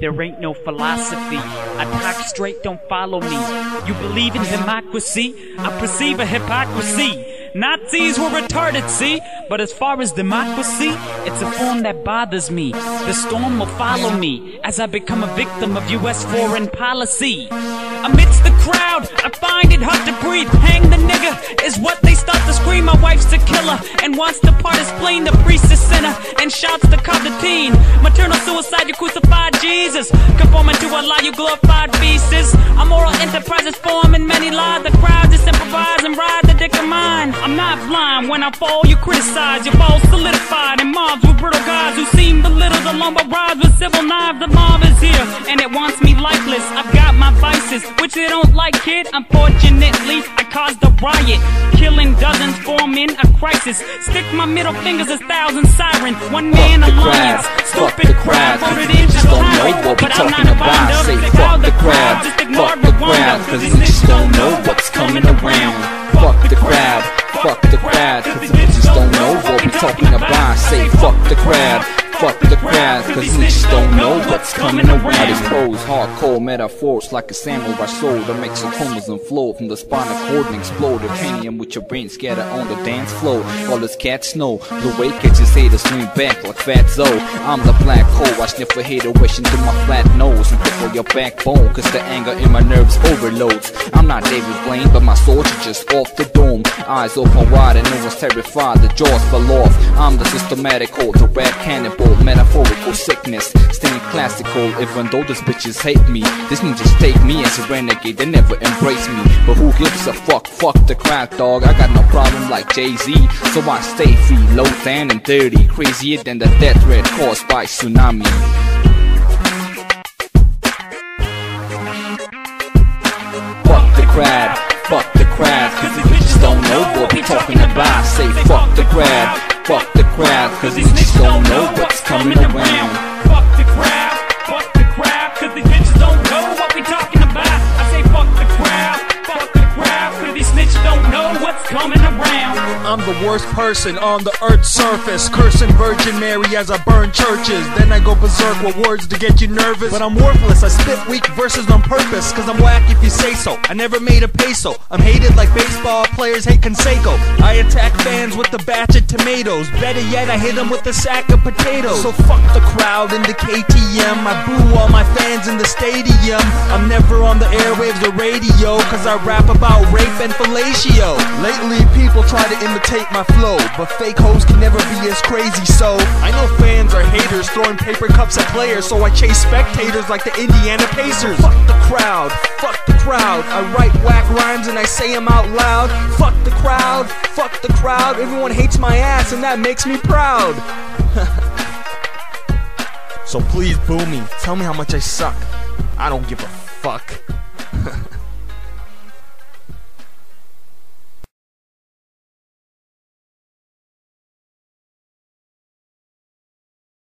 There ain't no philosophy. I talk straight, don't follow me. You believe in democracy? I perceive a hypocrisy. Nazis were retarded, see? But as far as democracy, it's a form that bothers me. The storm will follow me as I become a victim of US foreign policy. Amidst the crowd, I find it hard to breathe. Hang the nigga is what scream. My wife's a killer and wants to part his spleen. The priest is sinner and shouts to call the teen. Maternal suicide, you crucified Jesus. Conforming to a lie, you glorified feces. A moral enterprise enterprises forming many lies. The crowd just improvise and ride the dick of mine. I'm not blind when I fall, you criticize. Your fall solidified in mobs with brutal guys who seem belittled along but rise with civil knives. The mob is here and it wants me lifeless. I've got my vices, which they don't like, kid. Unfortunately, I caused a riot. Dozens, forming a crisis. Stick my middle fingers as thousand sirens. One man Fuck the alliance. crowd, Stupid fuck the crowd, crowd, voted you just don't know what we But I'm talking about. Say the fuck crowd, the the crowd, crowd, just ignore fuck the crowd, 'cause you just don't know what's coming around. Fuck the crowd, fuck the crowd, cause you just don't know what we're talking about. Say fuck the crowd. Fuck the crowd, cause just don't know what's coming around. These pros, hardcore metaphors like a samurai sword that makes your chromosome flow from the spinal cord and explode. The cranium with your brain scatter on the dance floor. All this cats know the way catches haters swing back like fat Zoe. I'm the black hole, I sniff a hater wishing through my flat nose and tickle your backbone, cause the anger in my nerves overloads. I'm not David Blaine, but my soldier just off the dome. Eyes open wide and no one's terrified, the jaws fell off. I'm the systematical, the rap cannibal, metaphorical sickness. Staying classical, even though these bitches hate me. This ninjas take me as a renegade, they never embrace me. But who gives a fuck? Fuck the crack dog, I got no problem like Jay-Z. So I stay free, low down and dirty. Crazier than the death threat caused by tsunami. Fuck the crowd, fuck the crowd, cause you just don't know what we talking about. Say fuck the crowd, fuck the crowd, cause you just don't know around. I'm the worst person on the earth's surface, cursing Virgin Mary as I burn churches. Then I go berserk with words to get you nervous. But I'm worthless, I spit weak verses on purpose, cause I'm whack if you say so. I never made a peso. I'm hated like baseball players hate Canseco. I attack fans with a batch of tomatoes. Better yet, I hit them with a sack of potatoes. So fuck the crowd in the KTM. I boo all my fans in the stadium. I'm never on the airwaves or radio, cause I rap about rape and fellatio. Lately, people try to imitate my flow, but fake hoes can never be as crazy. So, I know fans are haters throwing paper cups at players, so I chase spectators like the Indiana Pacers. Fuck the crowd, fuck the crowd. I write whack rhymes and I say them out loud. Fuck the crowd, fuck the crowd. Everyone hates my ass, and that makes me proud. so please boo me. Tell me how much I suck. I don't give a fuck.